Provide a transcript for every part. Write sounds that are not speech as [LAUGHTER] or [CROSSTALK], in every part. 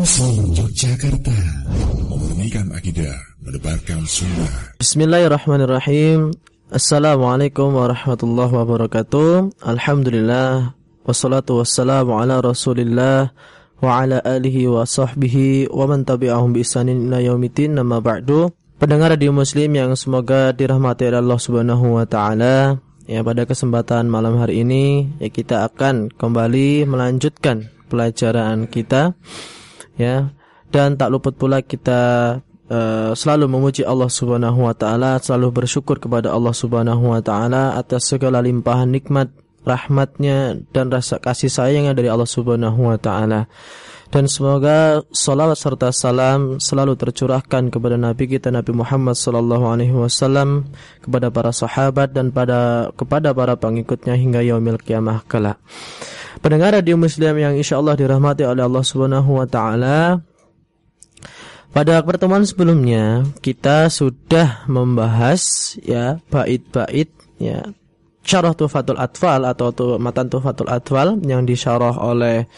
Muslim Yogyakarta. Memurnikan akidah Menebarkan sunnah. Bismillahirrahmanirrahim. Assalamualaikum warahmatullahi wabarakatuh. Alhamdulillah. Wassalatu wassalamu ala rasulillah Wa ala alihi wa sahbihi Wa man tabi'ahum bi ila yaumitin Nama ba'du. Pendengar radio muslim yang semoga dirahmati oleh Allah subhanahu wa ta'ala. Ya pada kesempatan malam hari ini ya kita akan kembali melanjutkan pelajaran kita ya dan tak luput pula kita uh, selalu memuji Allah Subhanahu wa taala, selalu bersyukur kepada Allah Subhanahu wa taala atas segala limpahan nikmat, rahmatnya dan rasa kasih sayangnya dari Allah Subhanahu wa taala. Dan semoga salawat serta salam selalu tercurahkan kepada Nabi kita Nabi Muhammad sallallahu alaihi wasallam, kepada para sahabat dan pada kepada para pengikutnya hingga yaumil kiamah kelak. Pendengar radio Muslim yang insya Allah dirahmati oleh Allah Subhanahu Wa Taala. Pada pertemuan sebelumnya kita sudah membahas ya bait-bait ya syarah Tufatul Atfal atau tu, matan Tufatul Atfal yang disyarah oleh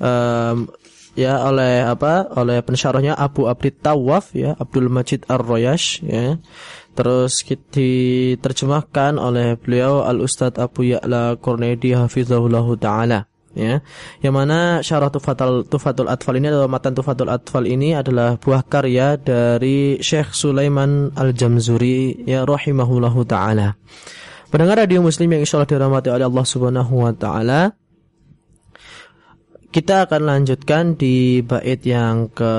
um, ya oleh apa oleh pensyarahnya Abu Abdid Tawaf ya Abdul Majid Ar-Royash ya terus diterjemahkan oleh beliau Al Ustadz Abu Ya'la Qurnaidi hafizahullahu taala ya. Yang mana syarah tufatul tufatul atfal ini adalah matan tufatul atfal ini adalah buah karya dari Syekh Sulaiman Al-Jamzuri ya rahimahullahu taala. Pendengar radio muslim yang insyaallah dirahmati oleh Allah Subhanahu wa taala. Kita akan lanjutkan di bait yang ke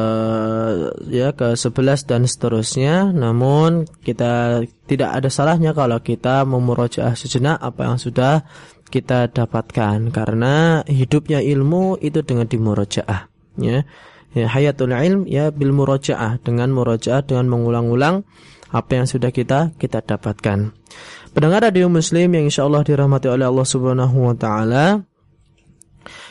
ya ke 11 dan seterusnya. Namun kita tidak ada salahnya kalau kita memurojaah sejenak apa yang sudah kita dapatkan karena hidupnya ilmu itu dengan dimurojaah ya. ya hayatul ilm ya bil murojaah dengan murojaah dengan mengulang-ulang apa yang sudah kita kita dapatkan. Pendengar radio muslim yang insyaallah dirahmati oleh Allah Subhanahu wa taala.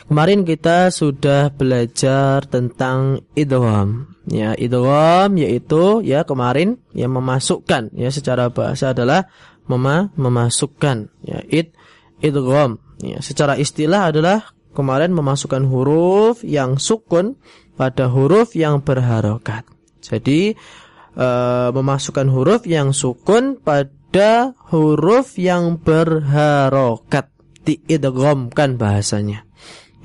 Kemarin kita sudah belajar tentang idgham. Ya, idgham yaitu ya kemarin yang memasukkan ya secara bahasa adalah mema memasukkan ya id idgham. Ya, secara istilah adalah kemarin memasukkan huruf yang sukun pada huruf yang berharokat. Jadi e, memasukkan huruf yang sukun pada huruf yang berharokat diidghamkan bahasanya.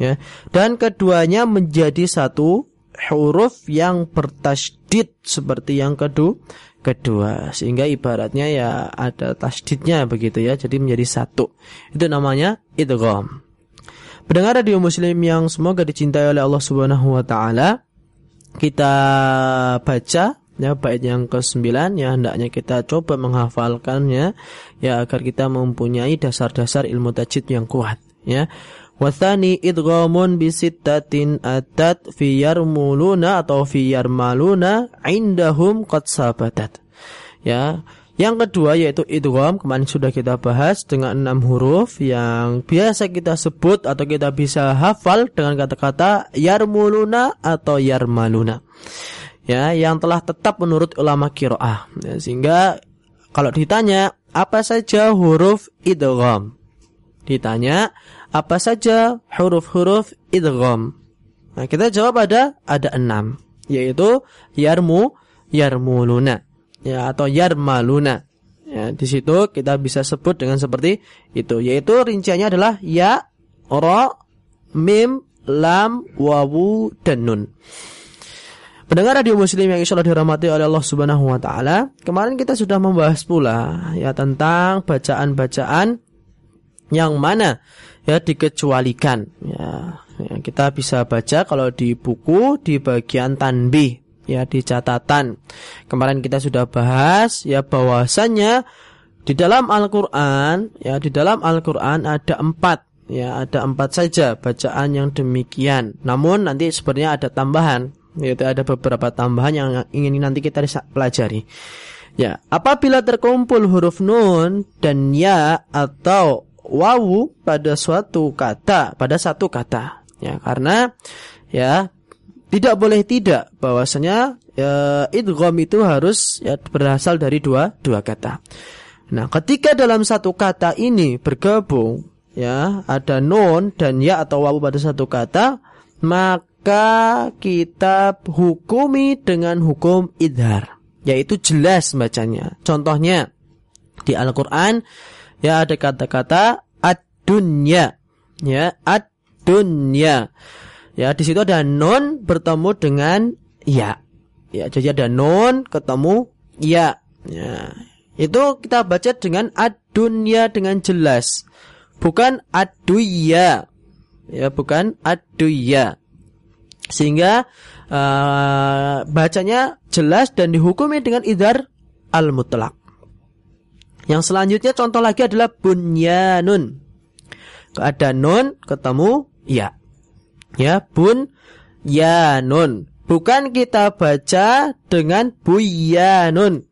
Ya. Dan keduanya menjadi satu huruf yang bertasydid seperti yang kedua kedua. Sehingga ibaratnya ya ada tasdidnya begitu ya. Jadi menjadi satu. Itu namanya idgham. Pendengar radio muslim yang semoga dicintai oleh Allah Subhanahu wa taala kita baca ya bait yang ke-9 ya hendaknya kita coba menghafalkannya ya agar kita mempunyai dasar-dasar ilmu tajwid yang kuat ya Wathani idghamun bisittatin atat fi yarmuluna atau fi yarmaluna indahum qad sabatat. Ya, yang kedua yaitu idgham kemarin sudah kita bahas dengan enam huruf yang biasa kita sebut atau kita bisa hafal dengan kata-kata yarmuluna atau yarmaluna. Ya, yang telah tetap menurut ulama kiroah. Ya, sehingga kalau ditanya apa saja huruf idgham? Ditanya apa saja huruf-huruf idgham? Nah, kita jawab ada ada enam, yaitu yarmu, yarmuluna, ya atau yarmaluna. Ya, di situ kita bisa sebut dengan seperti itu, yaitu rinciannya adalah ya, ra, mim, lam, wawu, dan nun. Pendengar radio muslim yang insya Allah dirahmati oleh Allah subhanahu wa ta'ala Kemarin kita sudah membahas pula ya tentang bacaan-bacaan yang mana ya dikecualikan. Ya, ya kita bisa baca kalau di buku di bagian tanbih ya di catatan. Kemarin kita sudah bahas ya bahwasannya di dalam Al-Quran ya di dalam Al-Quran ada empat ya ada empat saja bacaan yang demikian. Namun nanti sebenarnya ada tambahan yaitu ada beberapa tambahan yang ingin nanti kita pelajari. Ya apabila terkumpul huruf nun dan ya atau wawu pada suatu kata, pada satu kata. Ya, karena ya tidak boleh tidak bahwasanya ya, idgham itu harus ya, berasal dari dua dua kata. Nah, ketika dalam satu kata ini bergabung ya ada nun dan ya atau wawu pada satu kata, maka kita hukumi dengan hukum idhar yaitu jelas bacanya contohnya di Al-Qur'an ya ada kata-kata ad-dunya. Ya ad-dunya. Ya di situ ada non bertemu dengan ya. Ya jadi ada non ketemu ya. Ya itu kita baca dengan ad-dunya dengan jelas. Bukan ad-duya. Ya bukan ad-duya. Sehingga uh, bacanya jelas dan dihukumi dengan idhar al-mutlak. Yang selanjutnya contoh lagi adalah bunyanun. Ada nun ketemu ya. Ya, bun. Bukan kita baca dengan buyanun.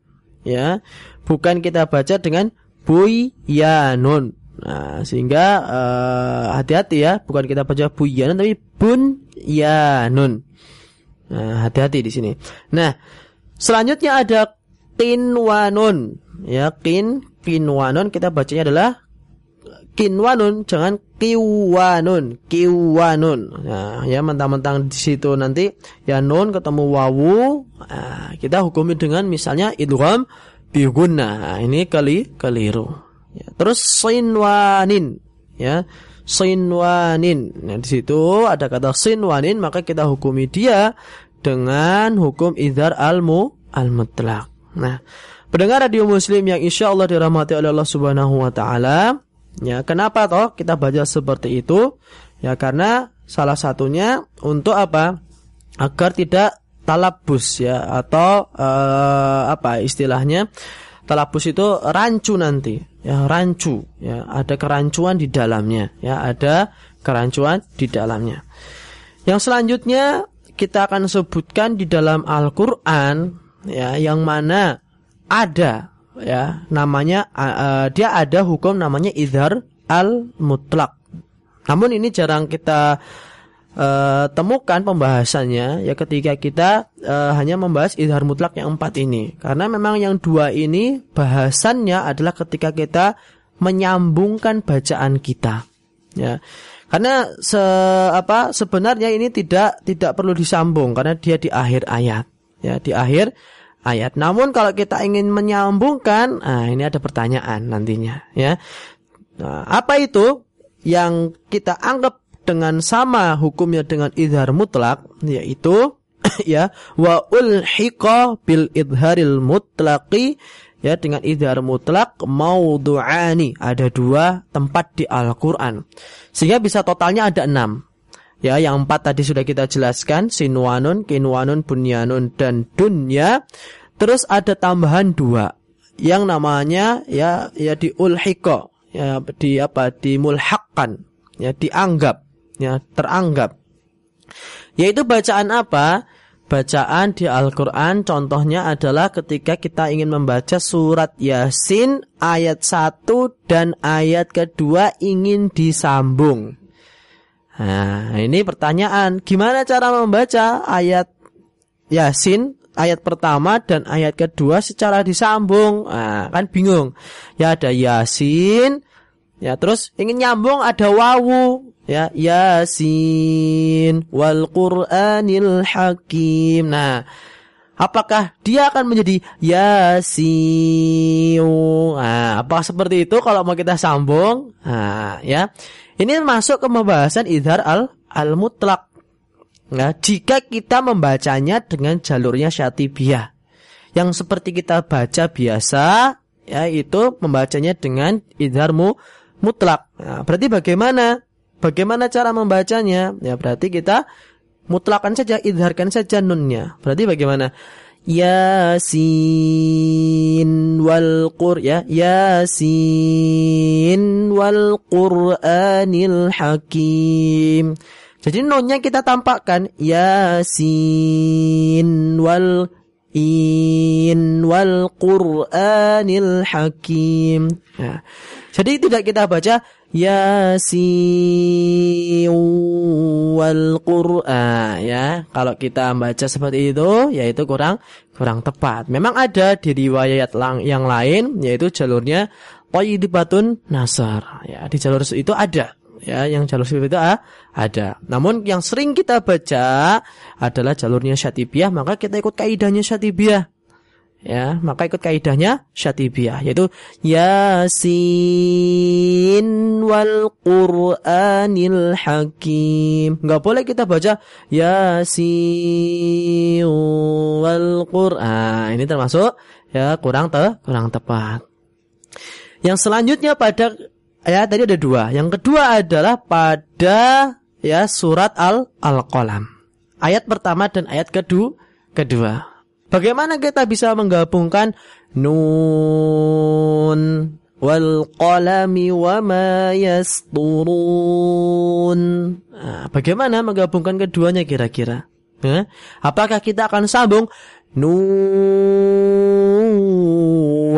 Ya. Bukan kita baca dengan buyanun. Nah, sehingga eh, hati-hati uh, ya, bukan kita baca buyanun tapi bunyanun. Nah, hati-hati di sini. Nah, selanjutnya ada kinwanun. Ya, kin kinwanun kita bacanya adalah kinwanun, jangan kiwanun, kiwanun. Nah, ya mentang-mentang di situ nanti ya nun ketemu wawu, nah, kita hukumi dengan misalnya idgham bi Nah, ini kali keliru. Ya, terus sinwanin ya. Sinwanin. Nah, di situ ada kata sinwanin maka kita hukumi dia dengan hukum idhar almu al-mutlaq. Nah, pendengar radio muslim yang insya Allah dirahmati oleh Allah Subhanahu wa taala, ya kenapa toh kita baca seperti itu? Ya karena salah satunya untuk apa? Agar tidak talabus ya atau uh, apa istilahnya? Talabus itu rancu nanti ya rancu ya ada kerancuan di dalamnya ya ada kerancuan di dalamnya yang selanjutnya kita akan sebutkan di dalam Al-Qur'an ya yang mana ada ya. Namanya uh, dia ada hukum namanya idhar al-mutlak namun ini jarang kita uh, temukan pembahasannya ya ketika kita uh, hanya membahas idhar mutlak yang empat ini. Karena memang yang dua ini bahasannya adalah ketika kita menyambungkan bacaan kita ya. Karena se apa sebenarnya ini tidak tidak perlu disambung karena dia di akhir ayat ya. Di akhir ayat. Namun kalau kita ingin menyambungkan nah ini ada pertanyaan nantinya ya. Nah, apa itu yang kita anggap dengan sama hukumnya dengan idhar mutlak yaitu [COUGHS] ya wa ulhiqa bil idharil mutlaqi ya dengan idhar mutlak maudhu'ani ada dua tempat di Al-Qur'an. Sehingga bisa totalnya ada enam ya yang empat tadi sudah kita jelaskan sinwanun kinwanun bunyanun dan dunya terus ada tambahan dua yang namanya ya ya di ulhiqa ya di apa di mulhaqan ya dianggap ya teranggap. Yaitu bacaan apa? Bacaan di Al-Quran contohnya adalah ketika kita ingin membaca surat Yasin ayat 1 dan ayat kedua ingin disambung. Nah, ini pertanyaan, gimana cara membaca ayat Yasin ayat pertama dan ayat kedua secara disambung? Nah, kan bingung. Ya ada Yasin, ya terus ingin nyambung ada wawu ya Yasin wal Qur'anil Hakim. Nah, apakah dia akan menjadi Yasin? Nah, apa seperti itu kalau mau kita sambung? Nah, ya. Ini masuk ke pembahasan idhar al al mutlak. Nah, jika kita membacanya dengan jalurnya syatibiyah yang seperti kita baca biasa, ya itu membacanya dengan idharmu mutlak. Nah, berarti bagaimana? Bagaimana cara membacanya? Ya berarti kita mutlakan saja, idharkan saja nunnya. Berarti bagaimana? Yasin wal qur ya Yasin wal Qur'anil Hakim. Jadi nunnya kita tampakkan Yasin wal in wal Qur'anil Hakim. Ya. Jadi tidak kita baca Yasin wal Qur'an ya. Kalau kita baca seperti itu yaitu kurang kurang tepat. Memang ada di riwayat yang lain yaitu jalurnya Qayyibatun Nasar ya. Di jalur itu ada ya yang jalur seperti itu ah, ada. Namun yang sering kita baca adalah jalurnya Syatibiyah, maka kita ikut kaidahnya Syatibiyah. Ya, maka ikut kaidahnya Syatibiyah yaitu Yasin wal Qur'anil Hakim. Enggak boleh kita baca Yasin wal Qur'an. Ini termasuk ya kurang te kurang tepat. Yang selanjutnya pada ya tadi ada dua. Yang kedua adalah pada ya surat al al qalam. Ayat pertama dan ayat kedua kedua. Bagaimana kita bisa menggabungkan nun wal qalami wa ma yasturun. Nah, bagaimana menggabungkan keduanya kira-kira? Eh? Apakah kita akan sambung nun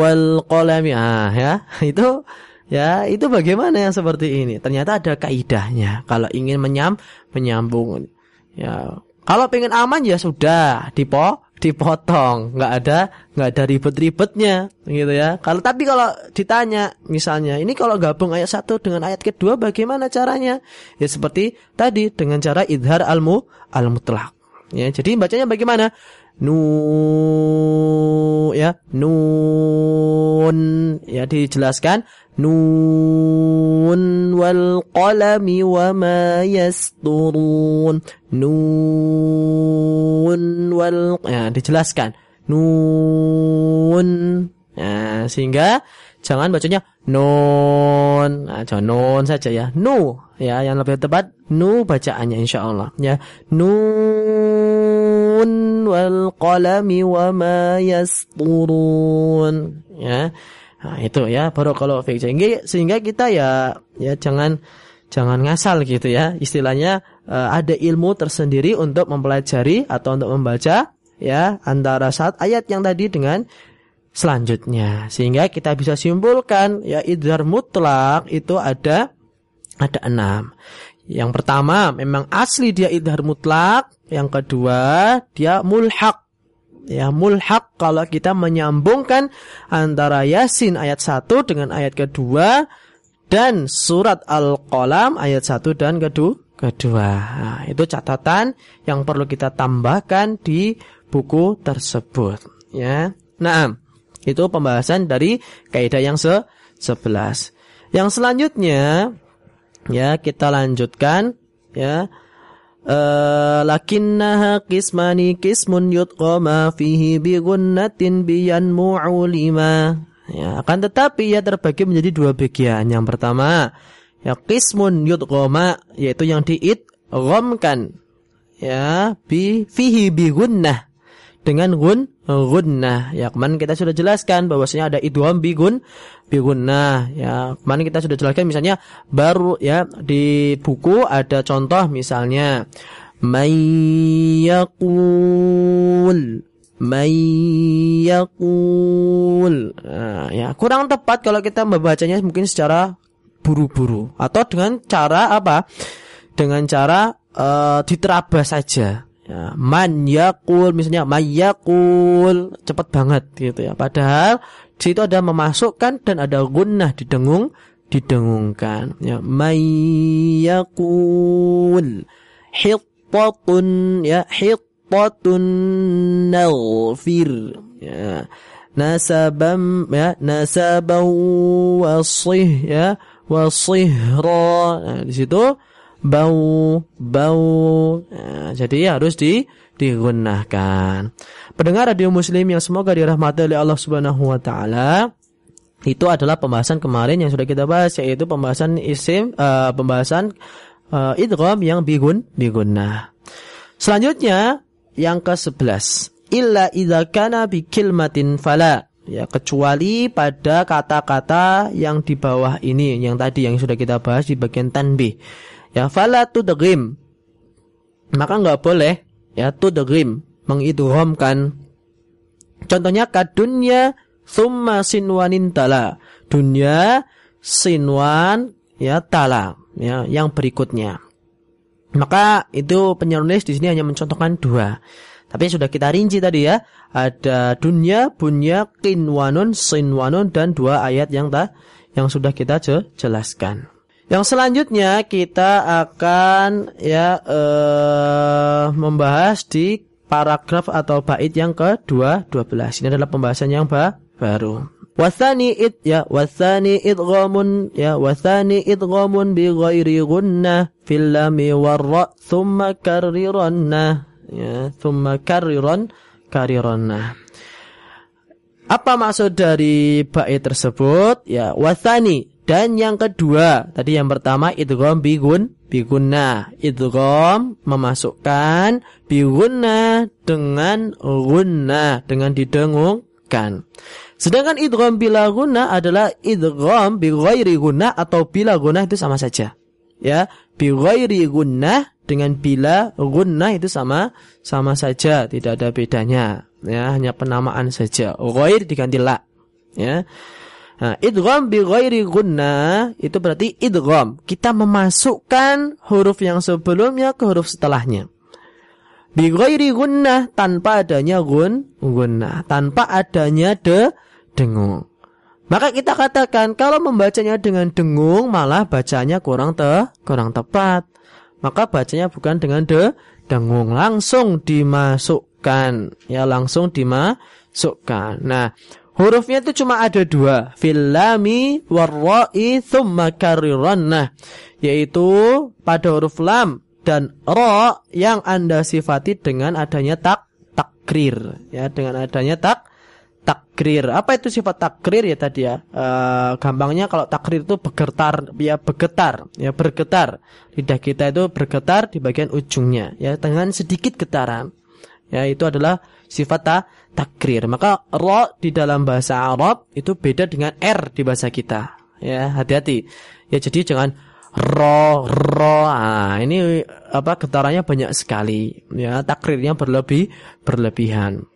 wal qalami? Ah, ya, [LAUGHS] itu Ya, itu bagaimana yang seperti ini? Ternyata ada kaidahnya. Kalau ingin menyam, menyambung. Ya, kalau pengen aman ya sudah dipo, dipotong, nggak ada, nggak ada ribet-ribetnya, gitu ya. Kalau tapi kalau ditanya, misalnya, ini kalau gabung ayat satu dengan ayat kedua, bagaimana caranya? Ya seperti tadi dengan cara idhar almu al-mutlak. Ya, jadi bacanya bagaimana? Nu ya, nun ya dijelaskan Nun wal qalami wa ma yasturun. Nun wal ya dijelaskan. Nun. Ya, sehingga jangan bacanya non. Nah, jangan non saja ya. Nu ya yang lebih tepat nu bacaannya insyaallah ya. Nun wal qalami wa ma yasturun. Ya. Nah, itu ya baru kalau sehingga sehingga kita ya ya jangan jangan ngasal gitu ya. Istilahnya uh, ada ilmu tersendiri untuk mempelajari atau untuk membaca ya antara saat ayat yang tadi dengan selanjutnya sehingga kita bisa simpulkan ya idhar mutlak itu ada ada enam. Yang pertama memang asli dia idhar mutlak, yang kedua dia mulhak ya mulhak kalau kita menyambungkan antara Yasin ayat 1 dengan ayat kedua dan surat Al-Qalam ayat 1 dan kedua kedua. Nah, itu catatan yang perlu kita tambahkan di buku tersebut ya. Nah, itu pembahasan dari kaidah yang se 11. Yang selanjutnya ya kita lanjutkan ya Uh, lakinnaha qismani qismun yutqama fihi bi gunnatin biyan mu'ulima. Ya, akan tetapi ia terbagi menjadi dua bagian. Yang pertama, ya qismun yutqama yaitu yang diidghamkan ya bi fihi bi gunnah dengan gun gunnah. Ya, kemarin kita sudah jelaskan bahwasanya ada idgham bi gun bi gunnah. Ya, kemarin kita sudah jelaskan misalnya baru ya di buku ada contoh misalnya mayyaqul mayyaqul. Nah, ya, kurang tepat kalau kita membacanya mungkin secara buru-buru atau dengan cara apa? Dengan cara uh, diterabas saja ya, man yakul misalnya mayakul cepat banget gitu ya. Padahal di situ ada memasukkan dan ada gunnah didengung didengungkan. Ya mayakul hittatun ya hittatun nalfir. Ya nasabam ya nasabau wasih ya wasihra nah, di situ bau bau. Nah, jadi harus di digunakan. Pendengar radio muslim yang semoga dirahmati oleh Allah Subhanahu wa taala itu adalah pembahasan kemarin yang sudah kita bahas yaitu pembahasan isim uh, pembahasan uh, idgham yang bigun bigunnah selanjutnya yang ke-11 illa idza kana bi kilmatin fala. Ya kecuali pada kata-kata yang di bawah ini yang tadi yang sudah kita bahas di bagian tanbih ya fala tudghim. Maka nggak boleh ya tudghim mengidghamkan contohnya kadunya summa sinwanin tala. Dunya sinwan ya tala ya yang berikutnya. Maka itu penulis di sini hanya mencontohkan dua. Tapi sudah kita rinci tadi ya ada dunya bunya kinwanun sinwanun dan dua ayat yang ta yang sudah kita jelaskan Yang selanjutnya kita akan ya eh, membahas di paragraf atau bait yang kedua 12. Ini adalah pembahasan yang ba baru. Wasani id ya wasani idghamun ya wasani idghamun bi ghairi gunnah fil lami warra thumma karriranna ya thumma karriran karriranna. Apa maksud dari bait tersebut? Ya wasani dan yang kedua, tadi yang pertama idgham bigun bigunna. Idgham memasukkan bigunna dengan gunna dengan didengungkan. Sedangkan idgham bila guna adalah idgham bi ghairi guna atau bila guna itu sama saja. Ya, bi ghairi guna dengan bila guna itu sama sama saja, tidak ada bedanya. Ya, hanya penamaan saja. Ghair diganti la. Ya. Nah, idgham bi ghairi gunna itu berarti idgham. Kita memasukkan huruf yang sebelumnya ke huruf setelahnya. Bi ghairi gunnah tanpa adanya gun gunnah, tanpa adanya de dengung. Maka kita katakan kalau membacanya dengan dengung malah bacanya kurang te kurang tepat. Maka bacanya bukan dengan de dengung, langsung dimasukkan. Ya, langsung dimasukkan. Nah, Hurufnya itu cuma ada dua. Filami warra'i thumma karirannah. Yaitu pada huruf lam dan ro yang anda sifati dengan adanya tak takrir. Ya, dengan adanya tak takrir. Apa itu sifat takrir ya tadi ya? E, gampangnya kalau takrir itu bergetar, ya bergetar, ya bergetar. Lidah kita itu bergetar di bagian ujungnya, ya dengan sedikit getaran. Ya, itu adalah sifat ta takrir. Maka ro di dalam bahasa Arab itu beda dengan r di bahasa kita. Ya, hati-hati. Ya jadi jangan ro ro. Ah, ini apa getarannya banyak sekali. Ya, takrirnya berlebih berlebihan.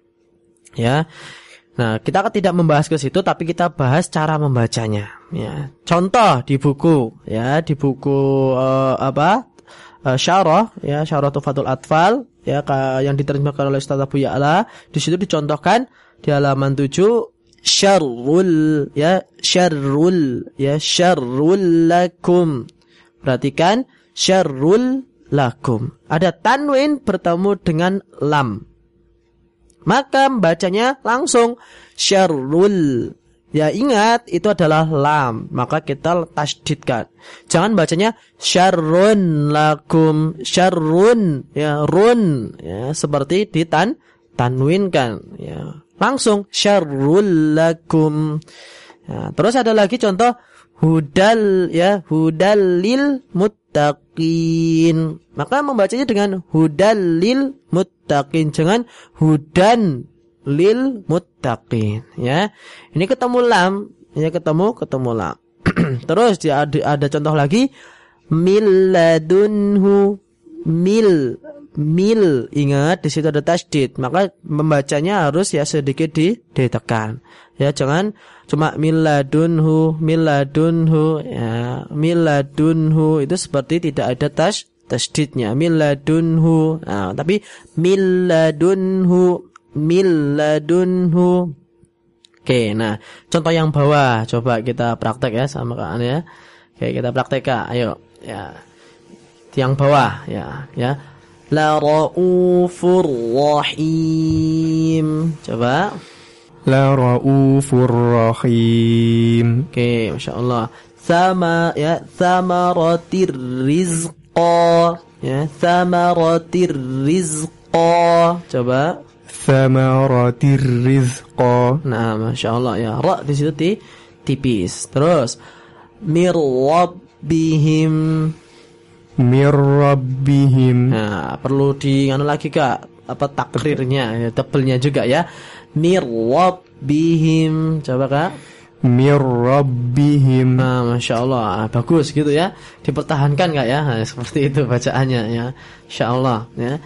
Ya. Nah, kita tidak membahas ke situ tapi kita bahas cara membacanya, ya. Contoh di buku, ya, di buku uh, apa? Uh, syarah, ya, Syarah Tufatul Atfal ya yang diterjemahkan oleh Ustaz Abu Ya'la. Di situ dicontohkan di halaman 7 syarrul ya syarrul ya syarrul lakum. Perhatikan syarrul lakum. Ada tanwin bertemu dengan lam maka bacanya langsung syarrul Ya ingat itu adalah lam, maka kita tasdidkan. Jangan bacanya syarrun lakum, syarrun ya run ya seperti ditan tanwinkan ya. Langsung syarrul lakum. Ya, terus ada lagi contoh hudal ya hudalil muttaqin. Maka membacanya dengan hudalil muttaqin, jangan hudan lil muttaqin ya. Ini ketemu lam, ya ketemu ketemu lam. [CLEARS THROAT] Terus ada, ada contoh lagi miladunhu mil mil ingat di situ ada tasdid maka membacanya harus ya sedikit di ditekan ya jangan cuma miladunhu miladunhu ya miladunhu itu seperti tidak ada tas tasdidnya miladunhu nah, tapi miladunhu milladunhu. Oke, nah contoh yang bawah coba kita praktek ya sama kalian ya. Oke, kita praktek. Ayo, ya. Yang bawah ya, ya. La raufur rahim. Coba. La raufur rahim. Oke, Masya Allah. Sama ya, samaratir rizqa. Ya, samaratir rizqa. Coba thamaratir rizqa. Nah, Masya Allah ya. Ra di situ ti, tipis. Terus mir rabbihim mir rabbihim. Nah, perlu di anu lagi Kak, apa takrirnya, ya, tebelnya juga ya. Mir rabbihim. Coba Kak. Mir rabbihim. Nah, Masya Allah. Ah, bagus gitu ya. Dipertahankan Kak ya. Nah, seperti itu bacaannya ya. Insya Allah ya.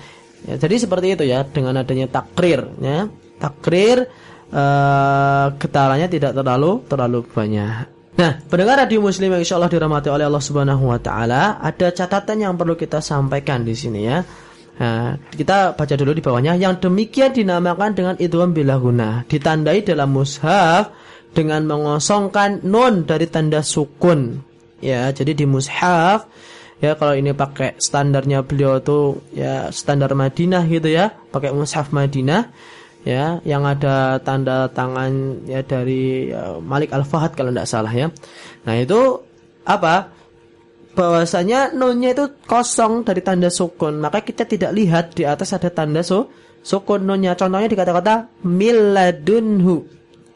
Ya, jadi seperti itu ya dengan adanya takrir ya. Takrir uh, getarannya tidak terlalu terlalu banyak. Nah, pendengar radio muslim yang insya Allah dirahmati oleh Allah Subhanahu wa taala, ada catatan yang perlu kita sampaikan di sini ya. Nah, kita baca dulu di bawahnya yang demikian dinamakan dengan idgham bilahuna, ditandai dalam mushaf dengan mengosongkan nun dari tanda sukun. ya jadi di mushaf ya kalau ini pakai standarnya beliau tuh ya standar Madinah gitu ya pakai mushaf Madinah ya yang ada tanda tangan ya dari ya, Malik Al Fahad kalau tidak salah ya. Nah itu apa? Bahwasanya nunnya itu kosong dari tanda sukun. Maka kita tidak lihat di atas ada tanda su sukun nunnya. Contohnya di kata-kata miladunhu.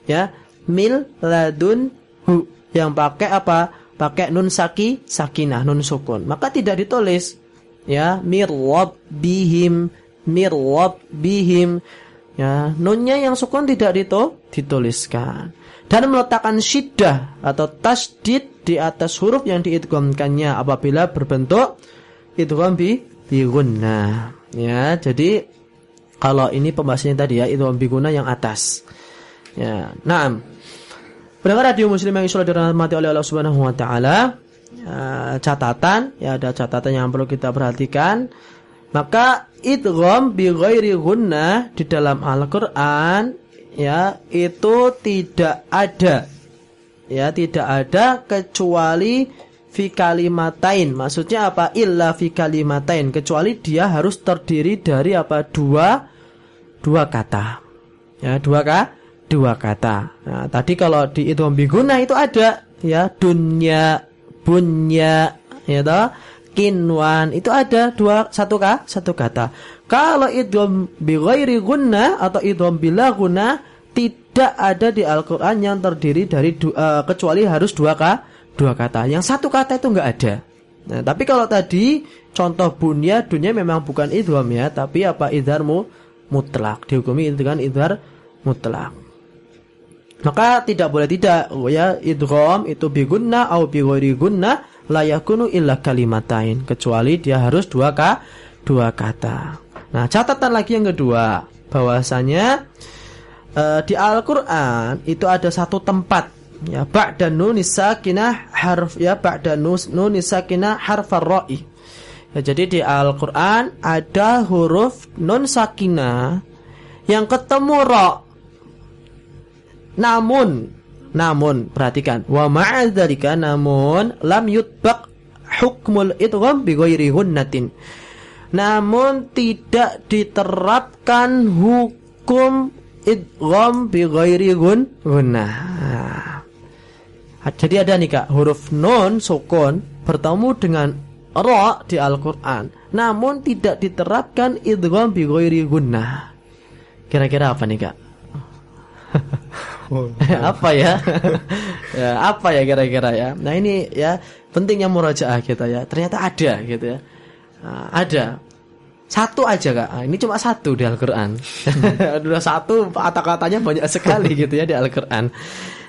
Ya miladunhu. Yang pakai apa? Pakai nun saki sakinah nun sukun. Maka tidak ditulis. Ya bihim mirwab bihim ya nunnya yang sukun tidak dito dituliskan. Dan meletakkan syiddah atau tasdid di atas huruf yang diidghamkannya apabila berbentuk idgham bi bi ya jadi kalau ini pembahasannya tadi ya idgham bi yang atas. Ya nah Pendengar radio muslim yang insya Allah dirahmati oleh Allah Subhanahu wa taala, ya, catatan, ya ada catatan yang perlu kita perhatikan. Maka idgham bi ghairi gunnah di dalam Al-Qur'an ya itu tidak ada. Ya, tidak ada kecuali fi kalimatain. Maksudnya apa? Illa fi kalimatain, kecuali dia harus terdiri dari apa? Dua dua kata. Ya, dua kata dua kata. Nah, tadi kalau di itu biguna itu ada ya dunya, bunya, ya toh, kinwan itu ada dua satu kah satu kata. Kalau idgham bi gunna atau idgham bila guna tidak ada di Al-Qur'an yang terdiri dari dua, uh, kecuali harus dua kah dua kata. Yang satu kata itu enggak ada. Nah, tapi kalau tadi contoh bunya dunia memang bukan idgham ya, tapi apa idharmu mutlak. Dihukumi dengan idhar mutlak. Maka tidak boleh tidak oh ya idgham itu bi gunna au bi gunna la yakunu illa kalimatain kecuali dia harus dua ka dua kata. Nah, catatan lagi yang kedua bahwasanya uh, di Al-Qur'an itu ada satu tempat ya ba'da nun sakinah harf ya ba'da nun sakinah harf ar-ra'i. Ya, jadi di Al-Qur'an ada huruf nun sakinah yang ketemu ra namun namun perhatikan wa ma'adzalika namun lam yutbaq hukmul idgham bi ghairi hunnatin. Namun tidak diterapkan hukum idgham bi ghairi gunnah. Jadi ada nih Kak, huruf nun sukun bertemu dengan ra di Al-Qur'an, namun tidak diterapkan idgham bi ghairi gunnah. Kira-kira apa nih Kak? [LAUGHS] apa ya? [LAUGHS] ya apa ya kira-kira ya? Nah ini ya pentingnya murajaah kita ya. Ternyata ada gitu ya. Nah, ada. Satu aja kak. Nah, ini cuma satu di Al-Quran. [LAUGHS] Udah satu kata-katanya banyak sekali gitu ya di Al-Quran.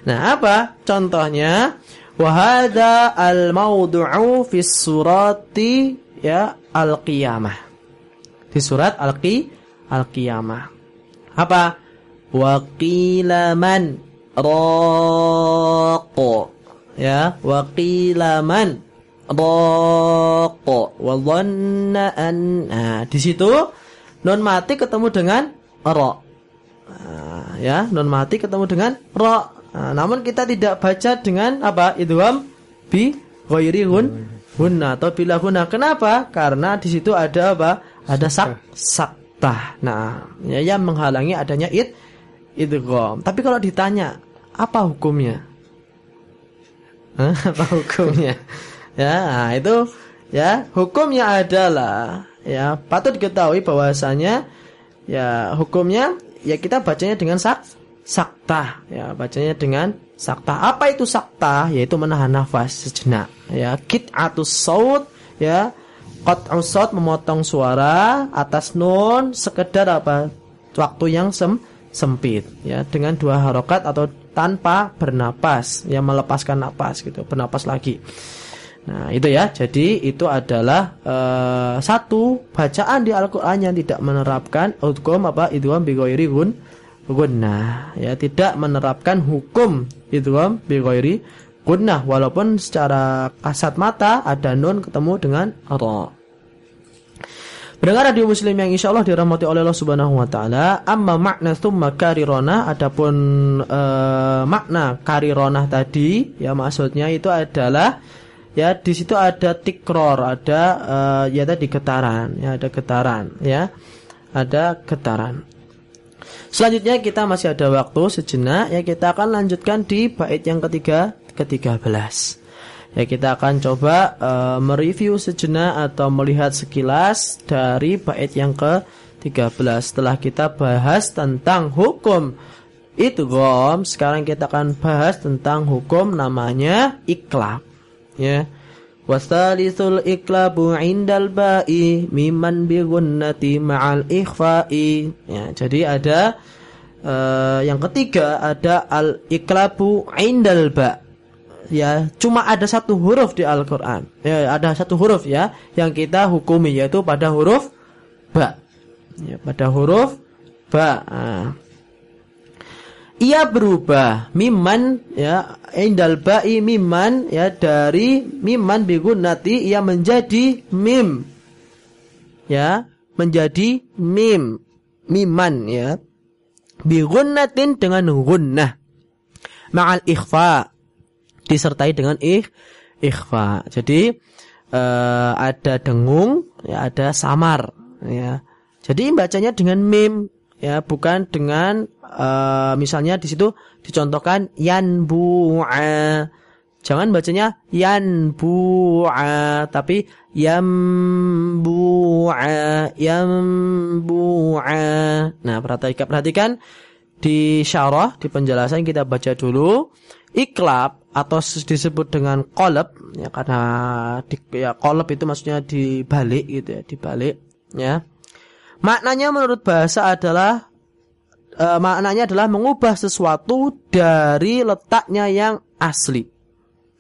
Nah apa? Contohnya wahada al-maudu'u fi surati ya al-qiyamah. Di surat al-qi al-qiyamah. Apa wa qila man? Raqa ya wa qila man? Raqa wa dhanna an nah di situ non mati ketemu dengan ra. Nah, ya non mati ketemu dengan ra. Nah, namun kita tidak baca dengan apa? Idgham bi ghairi hun hunna atau bila hunna. Kenapa? Karena di situ ada apa? Ada sak saktah. Nah ya yang menghalangi adanya id idgham. Tapi kalau ditanya apa hukumnya? Hah, [LAUGHS] apa hukumnya? ya, nah, itu ya, hukumnya adalah ya patut diketahui bahwasanya ya hukumnya ya kita bacanya dengan sak sakta ya bacanya dengan sakta apa itu sakta yaitu menahan nafas sejenak ya atus saut ya qat'us saut memotong suara atas nun sekedar apa waktu yang sem sempit ya dengan dua harokat atau tanpa bernapas ya melepaskan napas gitu bernapas lagi. Nah itu ya jadi itu adalah uh, satu bacaan di Al-Quran yang tidak menerapkan hukum apa idgham bi gun gunnah ya tidak menerapkan hukum idgham bi gunnah walaupun secara kasat mata ada nun ketemu dengan ra Pendengar radio muslim yang insya Allah dirahmati oleh Allah subhanahu wa ta'ala Amma makna thumma karirona Adapun uh, makna karirona tadi Ya maksudnya itu adalah ya di situ ada tikror, ada uh, ya tadi getaran, ya ada getaran, ya. Ada getaran. Selanjutnya kita masih ada waktu sejenak ya kita akan lanjutkan di bait yang ketiga ke-13. Ya kita akan coba uh, mereview sejenak atau melihat sekilas dari bait yang ke-13 setelah kita bahas tentang hukum itu gom sekarang kita akan bahas tentang hukum namanya iklab ya Wasalisul iklabu indal ba'i miman bi gunnati ma'al ikhfa'i. Ya, jadi ada uh, yang ketiga ada al iklabu indal ba. Ya, cuma ada satu huruf di Al-Qur'an. Ya, ada satu huruf ya yang kita hukumi yaitu pada huruf ba. Ya, pada huruf ba. Nah ia berubah miman ya indal ba'i miman ya dari miman nanti ia menjadi mim ya menjadi mim miman ya bigunnatin dengan gunnah ma'al ikhfa disertai dengan ikh ikhfa. Jadi uh, ada dengung ya ada samar ya. Jadi bacanya dengan mim ya bukan dengan uh, misalnya di situ dicontohkan yan bu'a jangan bacanya yan bu'a tapi yam bu'a yam bu'a nah perhatikan perhatikan di syarah di penjelasan kita baca dulu iklab atau disebut dengan kolab ya karena di, ya kolab itu maksudnya dibalik gitu ya dibalik ya Maknanya menurut bahasa adalah e, maknanya adalah mengubah sesuatu dari letaknya yang asli.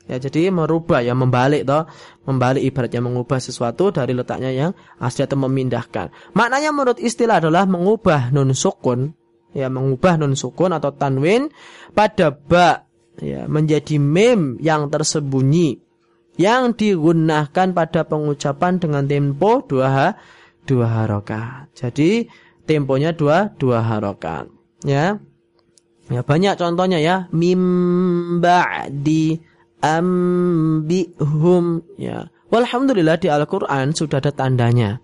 Ya, jadi merubah ya membalik toh, membalik ibaratnya mengubah sesuatu dari letaknya yang asli atau memindahkan. Maknanya menurut istilah adalah mengubah nun sukun, ya mengubah nun sukun atau tanwin pada ba ya menjadi mem yang tersembunyi yang digunakan pada pengucapan dengan tempo dua dua harokat. Jadi temponya dua dua harokat. Ya, ya banyak contohnya ya. Mim ba'di ambihum. Ya, walhamdulillah di Al-Quran sudah ada tandanya.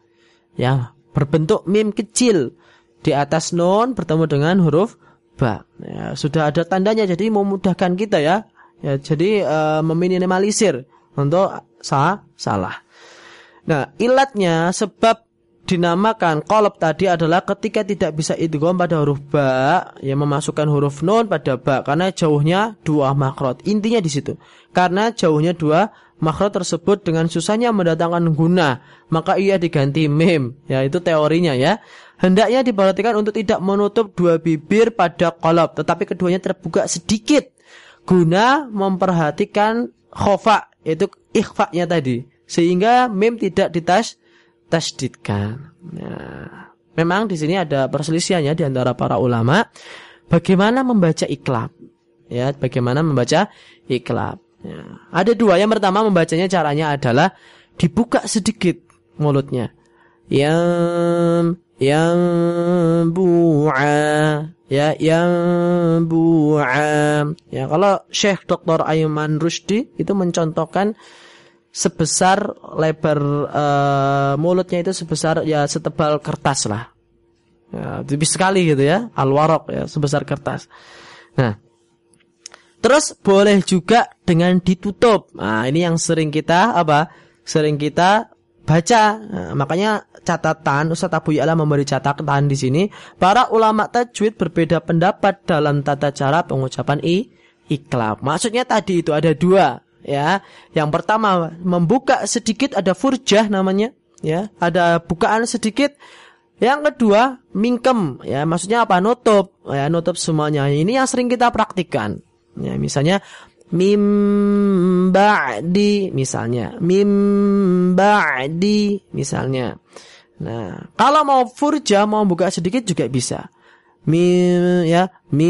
Ya, berbentuk mim kecil di atas non bertemu dengan huruf ba. Ya, sudah ada tandanya jadi memudahkan kita ya. Ya, jadi uh, meminimalisir untuk sah salah. Nah, ilatnya sebab dinamakan kolab tadi adalah ketika tidak bisa idgham pada huruf ba yang memasukkan huruf nun pada ba karena jauhnya dua makrot intinya di situ karena jauhnya dua makrot tersebut dengan susahnya mendatangkan guna maka ia diganti mim ya itu teorinya ya hendaknya diperhatikan untuk tidak menutup dua bibir pada kolab tetapi keduanya terbuka sedikit guna memperhatikan khofa yaitu ikhfa-nya tadi sehingga mim tidak ditas tasdidkan. Nah, memang di sini ada perselisihannya di antara para ulama bagaimana membaca iklab. Ya, bagaimana membaca iklab. Ya. Ada dua. Yang pertama membacanya caranya adalah dibuka sedikit mulutnya. Yang yang bu'a ya yang bu'a ya kalau Syekh Dr. Ayman Rusdi itu mencontohkan sebesar lebar uh, mulutnya itu sebesar ya setebal kertas lah. Ya, tipis sekali gitu ya, alwarok ya, sebesar kertas. Nah, terus boleh juga dengan ditutup. Nah, ini yang sering kita apa? Sering kita baca. Nah, makanya catatan Ustaz Abu Ya'la memberi catatan di sini. Para ulama tajwid berbeda pendapat dalam tata cara pengucapan i iklab. Maksudnya tadi itu ada dua ya. Yang pertama membuka sedikit ada furjah namanya, ya. Ada bukaan sedikit. Yang kedua mingkem, ya. Maksudnya apa? Nutup, ya, nutup semuanya. Ini yang sering kita praktikkan. Ya, misalnya mim ba'di misalnya, mim ba'di misalnya. Nah, kalau mau furja mau buka sedikit juga bisa. Mi ya mi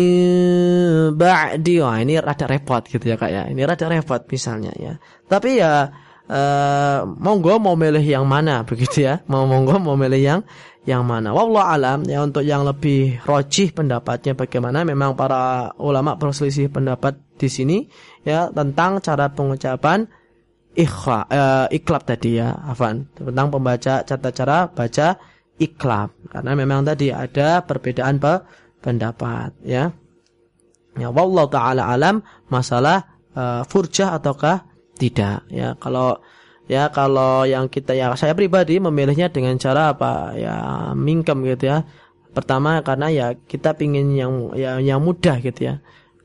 ba'di wah ini rada repot gitu ya kak ya. Ini rada repot misalnya ya. Tapi ya uh, monggo mau milih yang mana [LAUGHS] begitu ya. Mau monggo mau milih yang yang mana wallah alam ya untuk yang lebih rojih pendapatnya bagaimana memang para ulama berselisih pendapat di sini ya tentang cara pengucapan ikhla, uh, iklab tadi ya, Afan. Tentang pembaca tata cara baca iklab. Karena memang tadi ada perbedaan pe pendapat ya. Ya wallahu taala alam masalah uh, furjah ataukah tidak ya. Kalau ya kalau yang kita ya saya pribadi memilihnya dengan cara apa? Ya mingkem gitu ya. Pertama karena ya kita pingin yang ya, yang mudah gitu ya.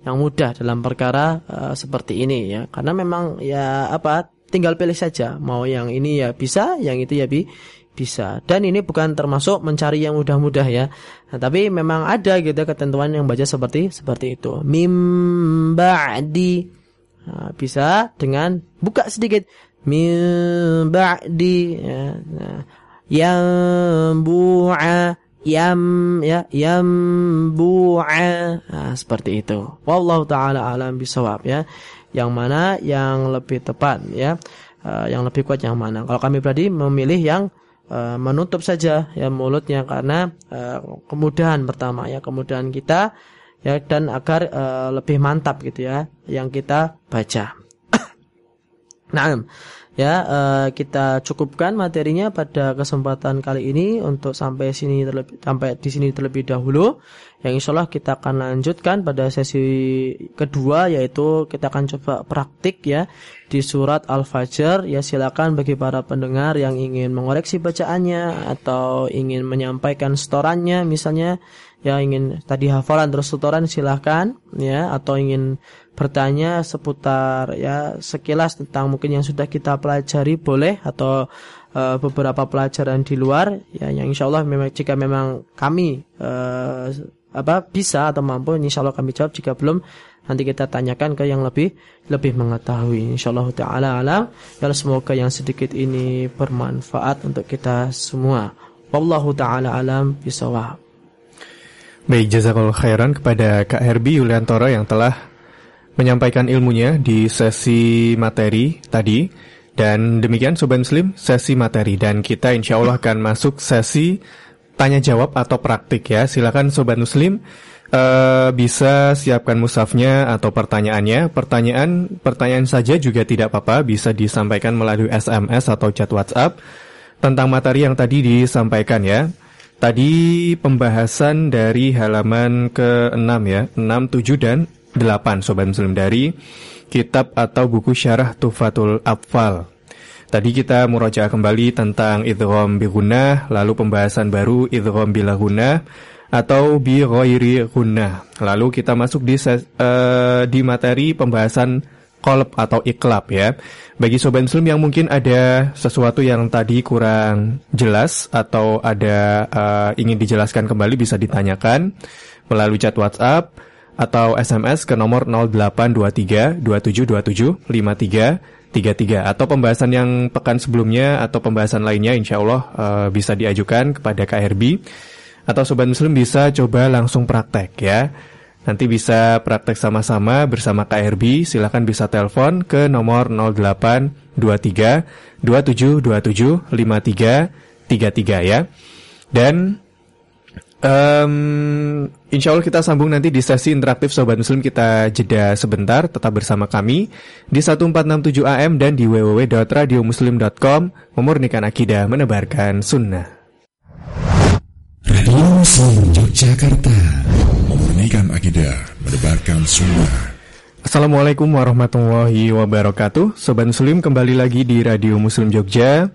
Yang mudah dalam perkara uh, seperti ini ya. Karena memang ya apa tinggal pilih saja. Mau yang ini ya bisa yang itu ya bi bisa. Dan ini bukan termasuk mencari yang mudah-mudah ya. Nah, tapi memang ada gitu ketentuan yang baca seperti seperti itu. Mim ba'di. Nah, bisa dengan buka sedikit mim ba'di ya, nah, yang bu'a yam ya yam bu'a nah, seperti itu. Wallahu taala alam bisawab ya. Yang mana yang lebih tepat ya. Uh, yang lebih kuat yang mana? Kalau kami pribadi memilih yang uh, menutup saja ya mulutnya karena uh, kemudahan pertama ya kemudahan kita ya dan agar uh, lebih mantap gitu ya yang kita baca nah ya uh, kita cukupkan materinya pada kesempatan kali ini untuk sampai sini terlebih sampai di sini terlebih dahulu. Yang insya Allah kita akan lanjutkan pada sesi kedua yaitu kita akan coba praktik ya di surat Al-Fajr. Ya silakan bagi para pendengar yang ingin mengoreksi bacaannya atau ingin menyampaikan setorannya misalnya ya ingin tadi hafalan terus setoran silahkan ya atau ingin bertanya seputar ya sekilas tentang mungkin yang sudah kita pelajari boleh atau uh, beberapa pelajaran di luar ya yang insya Allah memang jika memang kami uh, apa bisa atau mampu insya Allah kami jawab. Jika belum nanti kita tanyakan ke yang lebih lebih mengetahui. Insyaallah taala alam. Ya semoga yang sedikit ini bermanfaat untuk kita semua. Wallahu taala alam bisawab. Baik, jazakallah khairan kepada Kak Herbie Yuliantoro yang telah menyampaikan ilmunya di sesi materi tadi. Dan demikian Sobat Muslim, sesi materi. Dan kita insya Allah akan masuk sesi tanya jawab atau praktik ya. Silakan Sobat Muslim uh, bisa siapkan musafnya atau pertanyaannya. Pertanyaan pertanyaan saja juga tidak apa-apa, bisa disampaikan melalui SMS atau chat WhatsApp tentang materi yang tadi disampaikan ya. Tadi pembahasan dari halaman ke-6 ya, 6, 7, dan 8 Sobat Muslim dari kitab atau buku syarah Tufatul Atfal. Tadi kita murojaah kembali tentang idgham bi lalu pembahasan baru idgham bila atau bi ghairi Lalu kita masuk di uh, di materi pembahasan kolab atau iklab ya. Bagi sobat muslim yang mungkin ada sesuatu yang tadi kurang jelas atau ada uh, ingin dijelaskan kembali bisa ditanyakan melalui chat WhatsApp atau SMS ke nomor 0823 2727 53 33 atau pembahasan yang pekan sebelumnya atau pembahasan lainnya insya Allah uh, bisa diajukan kepada KRB atau sobat muslim bisa coba langsung praktek ya. Nanti bisa praktek sama-sama bersama KRB, silahkan bisa telepon ke nomor 08 23 27 27 53 33 ya. Dan um, insya Allah kita sambung nanti di sesi interaktif Sobat Muslim. Kita jeda sebentar, tetap bersama kami di 1467 AM dan di www.radiomuslim.com memurnikan akidah, menebarkan sunnah. Radio Muslim Yogyakarta. Memurnikan akidah Mendebarkan sunnah. Assalamualaikum warahmatullahi wabarakatuh. Sobat Muslim kembali lagi di Radio Muslim Jogja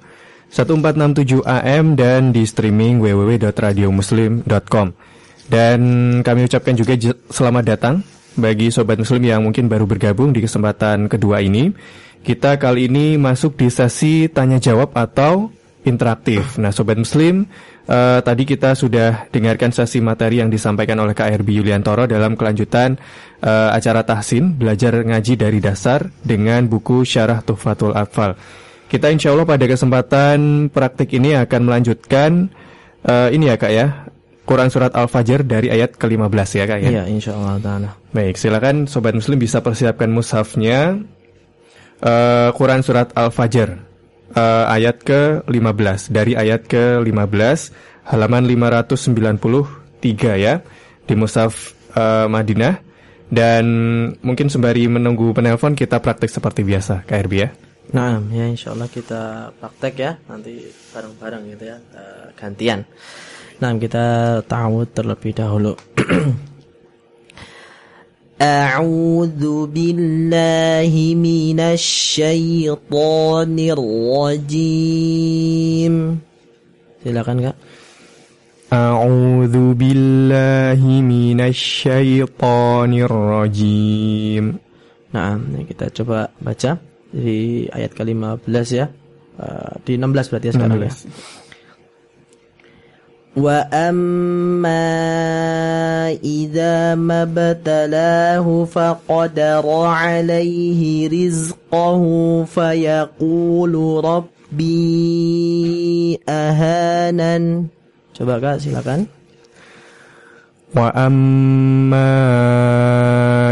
1467 AM dan di streaming www.radiomuslim.com Dan kami ucapkan juga selamat datang bagi Sobat Muslim yang mungkin baru bergabung di kesempatan kedua ini. Kita kali ini masuk di sesi tanya jawab atau interaktif. Nah Sobat Muslim Uh, tadi kita sudah dengarkan sesi materi yang disampaikan oleh KRB Yuliantoro dalam kelanjutan uh, acara tahsin belajar ngaji dari dasar dengan buku Syarah Tuhfatul Atfal. Kita insya Allah pada kesempatan praktik ini akan melanjutkan uh, ini ya kak ya Quran Surat Al-Fajr dari ayat ke-15 ya kak ya. Iya insya Allah. Ta'ala. Baik silakan Sobat Muslim bisa persiapkan mushafnya uh, Quran Surat Al-Fajr uh, ayat ke-15 dari ayat ke-15 halaman 593 ya di Musaf uh, Madinah dan mungkin sembari menunggu penelpon kita praktik seperti biasa KRB ya. Nah, ya insya Allah kita praktek ya nanti bareng-bareng gitu ya uh, gantian. Nah, kita tahu terlebih dahulu. أعوذ بالله من الشيطان الرجيم silakan kak أعوذ بالله من الشيطان الرجيم Nah, kita coba baca Ya. Eh, di ayat ke-15 ya. Uh, di 16 berarti ya sekarang 16. ya. Wa amma idza mabtalahu faqadara alaihi rizqahu fayaqulu rabbi ahanan. Coba Kak silakan. وأما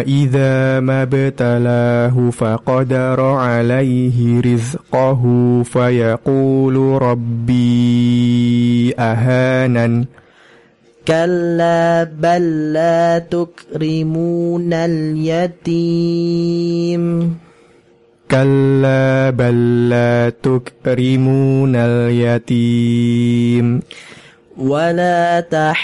إذا ما ابتلاه فقدر عليه رزقه فيقول ربي أهانن كلا بل لا تكرمون اليتيم كلا بل لا تكرمون اليتيم ولا تحاضون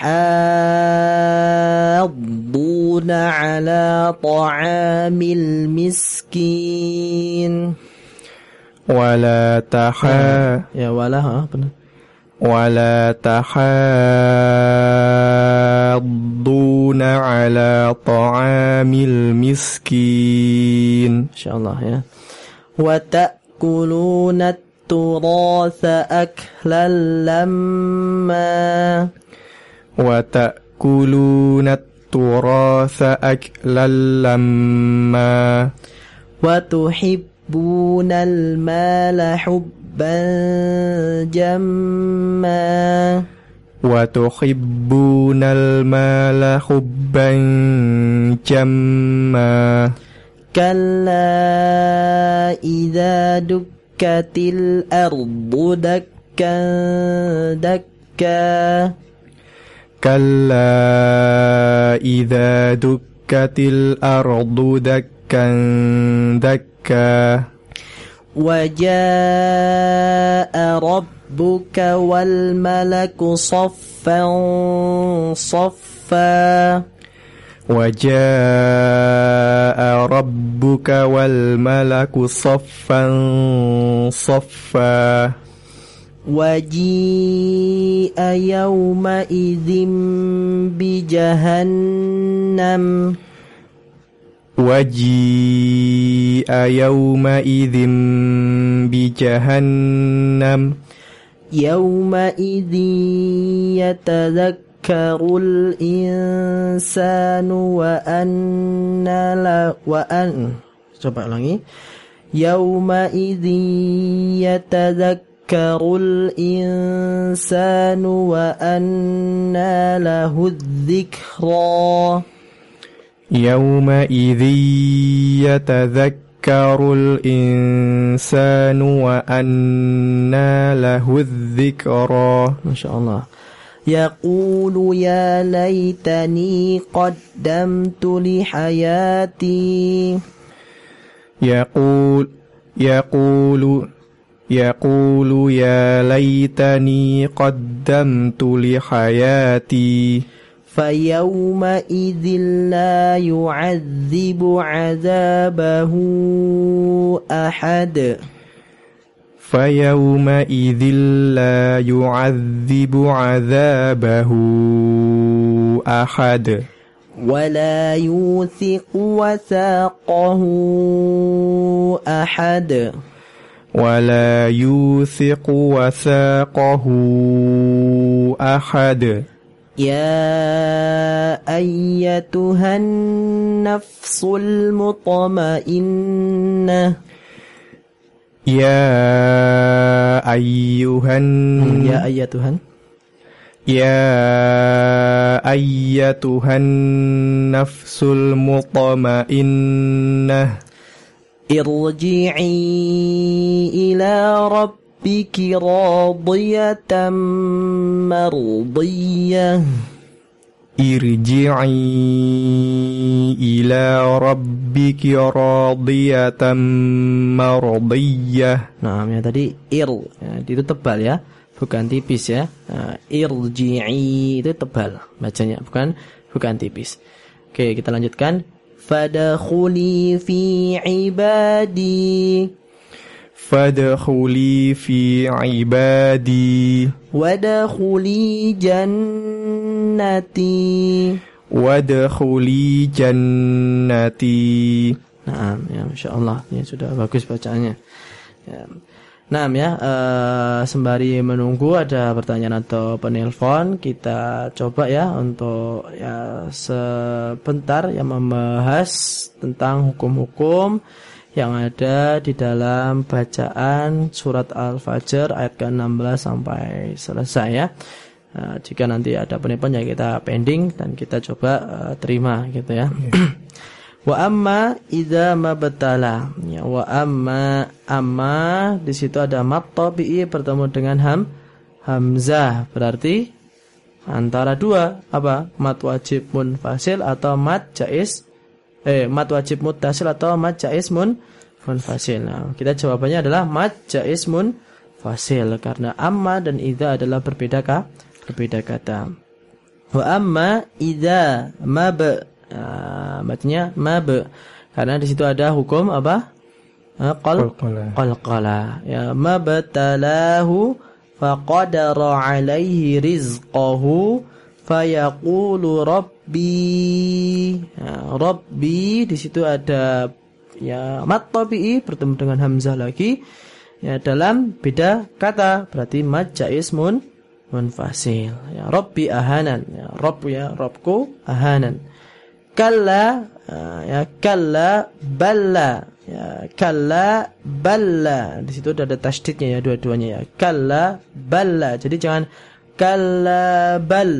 على طعام المسكين. ولا تحا يا ولا ها ولا تحاضون على طعام المسكين. إن شاء الله يا. وتأكلون التراث أكلا لما وتأكلون التراث أكلا لما وتحبون المال حبا جما وتحبون المال حبا جما كلا إذا دك دكت الأرض دكا دكا. كلا إذا دكت الأرض دكا دكا. وجاء ربك والملك صفا صفا. وجاء ربك والملك صفا صفا. وجيء يومئذ بجهنم. وجيء يومئذ بجهنم. يومئذ يتذكر يذكر الإنسان وأن لا وأن coba ulangi. يومئذ يتذكر الإنسان وأن له الذكرى. يومئذ يتذكر الإنسان وأنى له الذكرى. ما شاء الله. يقول يا ليتني قدمت لحياتي. يقول يقول يقول يا ليتني قدمت لحياتي. فيومئذ لا يعذب عذابه أحد. فيومئذ لا يعذب عذابه أحد. ولا يوثق وثاقه أحد. ولا يوثق وثاقه أحد. يا أيتها النفس المطمئنة. Ya ayyuhan Ya ayyatuhan Ya ayyatuhan nafsul mutmainnah. Irji'i ila rabbiki radiyatan mardiyah irji'i ila rabbiki radiyatan mardiyah. Nah, ya tadi ir ya, itu tebal ya, bukan tipis ya. Nah, irji'i itu tebal bacanya, bukan bukan tipis. Oke, kita lanjutkan. Fadakhuli fi ibadi Fadakhuli fi ibadi Wadakhuli jannati Wadakhuli jannati Nah, ya Masya Allah. Ya, Sudah bagus bacaannya. Ya. Nah ya uh, Sembari menunggu ada pertanyaan atau penelpon Kita coba ya untuk ya sebentar yang membahas tentang hukum-hukum yang ada di dalam bacaan surat Al-Fajr ayat ke-16 sampai selesai ya. Nah, jika nanti ada penelpon ya kita pending dan kita coba uh, terima gitu ya. Yeah. [CLEARS THROAT] wa amma idza mabtala. Ya, wa amma amma di situ ada mat tabi'i bertemu dengan ham hamzah berarti antara dua apa mat wajib munfasil atau mat jaiz eh mat wajib muttasil atau mat jaiz mun munfasil. Nah, kita jawabannya adalah mat jaiz munfasil karena amma dan idza adalah berbeda kah? Berbeda kata. Wa amma idza mab nah, matnya mab karena di situ ada hukum apa? Qal qalqala. Ya mabtalahu faqadara alaihi rizqahu fayaqulu rabbi ya, rabbi di situ ada ya mat tabi'i bertemu dengan hamzah lagi. Ya dalam beda kata berarti mat jaiz mun munfasil. Ya rabbi ahanan. Ya rabb ya rabbku ahanan. Kalla ya kalla balla. Ya kalla balla. Di situ ada tasydidnya ya dua-duanya ya. Kalla balla. Jadi jangan kalla bal